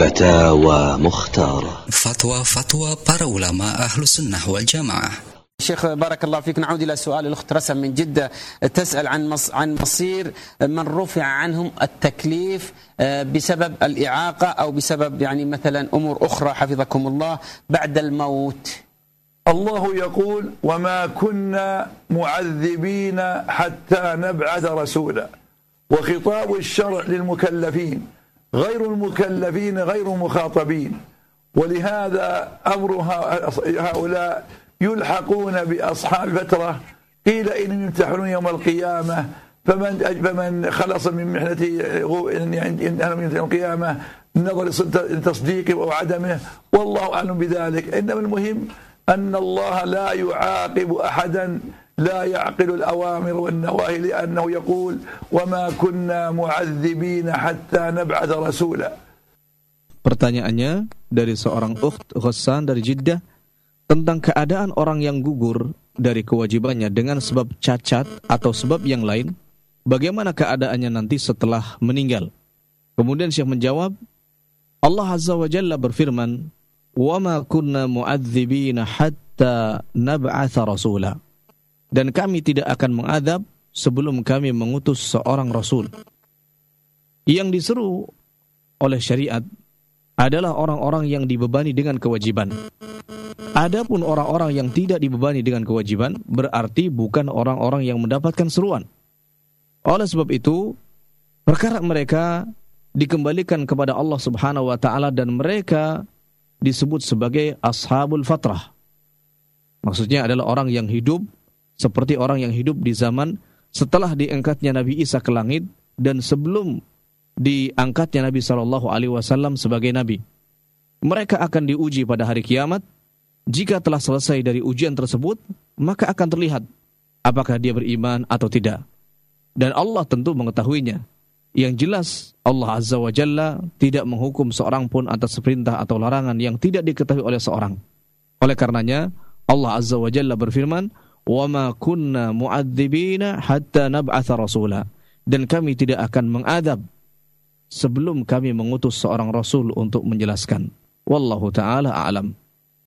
فتاوى مختارة. para ulama ahlu sunnah wal jamaah شيخ بارك الله فيك. نعود إلى سؤال الأخت رسم من جدة. تسأل عن مص عن مصير من رفع عنهم التكليف آه، بسبب الإعاقة أو بسبب يعني مثلا أمور أخرى حفظكم الله بعد الموت. الله يقول وما كنا معذبين حتى نبعث رسولا. وخطاب الشرع للمكلفين غير المكلفين غير مخاطبين. ولهذا أمر هؤلاء يلحقون بأصحاب فترة قيل إنهم يمتحنون يوم القيامة. فمن فمن خلص من محنته يوم القيامة نظر لتصديقه أو عدمه. والله أعلم بذلك. إنما المهم أن الله لا يعاقب أحدا لا يعقل الأوامر والنواهي لأنه يقول وما كنا معذبين حتى نبعث رسولا Pertanyaannya dari seorang ukht Ghassan dari Jeddah tentang keadaan orang yang gugur dari kewajibannya dengan sebab cacat atau sebab yang lain, bagaimana keadaannya nanti setelah meninggal? Kemudian Syekh menjawab, Allah Azza wa Jalla berfirman, وَمَا كُنَّا مُعَذِّبِينَ حَتَّى نَبْعَثَ رَسُولًا Dan kami tidak akan mengadab sebelum kami mengutus seorang Rasul. Yang diseru oleh syariat adalah orang-orang yang dibebani dengan kewajiban. Adapun orang-orang yang tidak dibebani dengan kewajiban berarti bukan orang-orang yang mendapatkan seruan. Oleh sebab itu, perkara mereka dikembalikan kepada Allah Subhanahu wa taala dan mereka disebut sebagai ashabul fatrah. Maksudnya adalah orang yang hidup seperti orang yang hidup di zaman setelah diangkatnya Nabi Isa ke langit dan sebelum diangkatnya Nabi Shallallahu Alaihi Wasallam sebagai nabi. Mereka akan diuji pada hari kiamat. Jika telah selesai dari ujian tersebut, maka akan terlihat apakah dia beriman atau tidak. Dan Allah tentu mengetahuinya. Yang jelas Allah Azza wa Jalla tidak menghukum seorang pun atas perintah atau larangan yang tidak diketahui oleh seorang. Oleh karenanya Allah Azza wa Jalla berfirman, "Wa kunna mu'adzibina hatta nab'atha rasula." Dan kami tidak akan mengadab sebelum kami mengutus seorang rasul untuk menjelaskan. Wallahu taala a'lam.